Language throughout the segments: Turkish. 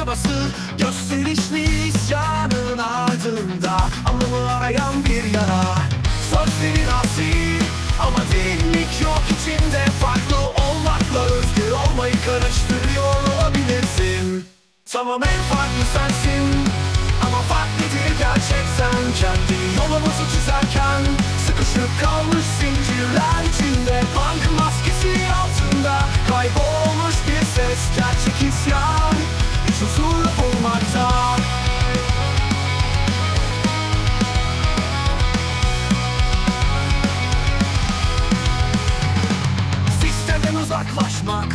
hazır Gösterişli isyanın ardında Anlamı arayan bir yara. Sözlerin asil ama derinlik yok içinde. Farklı olmakla özgür olmayı karıştırıyor olabilirsin. Tamam en farklı sensin Sistemden uzaklaşmak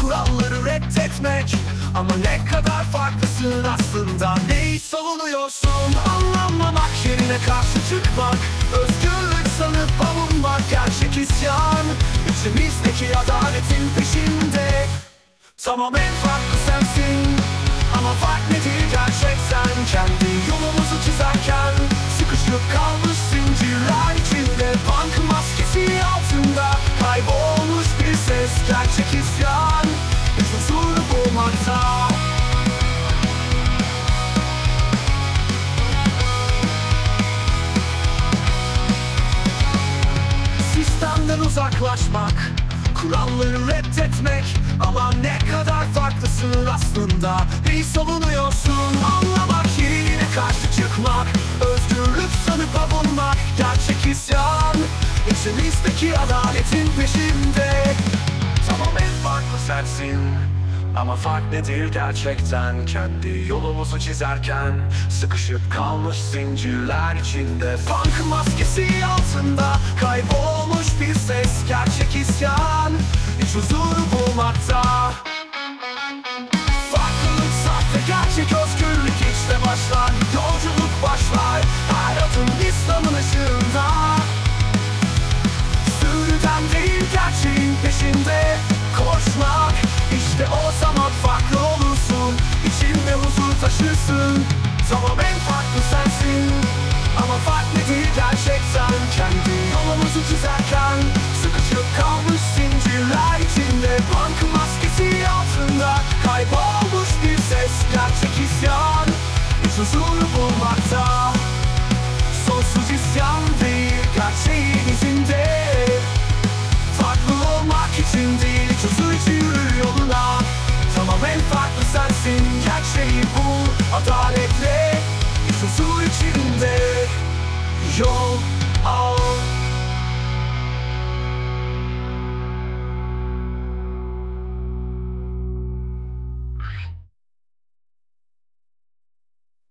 Kuralları reddetmek. Ama ne kadar farklısın aslında Neyi savunuyorsun? Anlamamak yerine karşı çıkmak. Özgürlük sanıp avunmak Gerçek isyan. İçimizdeki adaletin peşinde. Tamam en farklı sensin Ama fark nedir gerçekten? Kendi yolumuzu çizerken Sıkışıp kalmış zincirler içinde Punk maskesi altında Kaybolmuş bir ses Gerçek isyan Hiç huzuru bulmakta. Sistemden uzaklaşmak Kuralları reddetmek Ama ne kadar farklısın aslında. Neyi savunuyorsun. Anlamak yerine karşı çıkmak Özgürlük sanıp avunmak. Gerçek isyan İçimizdeki adaletin peşinde. Tamam en farklı sensin ama fark nedir gerçekten? Kendi yolumuzu çizerken Sıkışıp kalmış zincirler içinde. Punk maskesi altında Kaybolmuş bir ses Gerçek isyan Hiç huzur bulmakta. Farklılık sahte gerçek özgürlük işte başlar Yolculuk başlar taşırsın Tamam en farklı sensin Ama fark nedir gerçekten Kendi yolumuzu çizerken Sıkışıp kalmış zincirler içinde Punk maskesi altında Kaybolmuş bir ses Gerçek isyan Hiç huzur bulmakta Sonsuz isyan değil gerçeğin izinde Farklı olmak için değil huzur için yürü yoluna Tamam en farklı sensin gerçeği bul Adaletle huzur içinde. Yol